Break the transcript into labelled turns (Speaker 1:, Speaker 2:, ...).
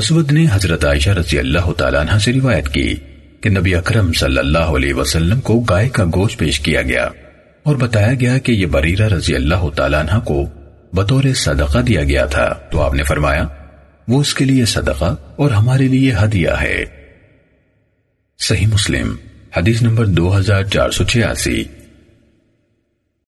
Speaker 1: اسود نے حضرت عائشہ رضی اللہ تعالیٰ عنہ سے روایت کی کہ نبی اکرم صلی اللہ علیہ وسلم کو گائے کا گوشت پیش کیا گیا اور بتایا گیا کہ یہ بریرہ رضی اللہ تعالیٰ عنہ کو بطور صدقہ دیا گیا تھا۔ تو آپ نے فرمایا، وہ اس کے لیے صدقہ اور ہمارے لیے ہدیہ ہے۔ صحیح مسلم، حدیث نمبر دو ہزار چار سو چھیاسی۔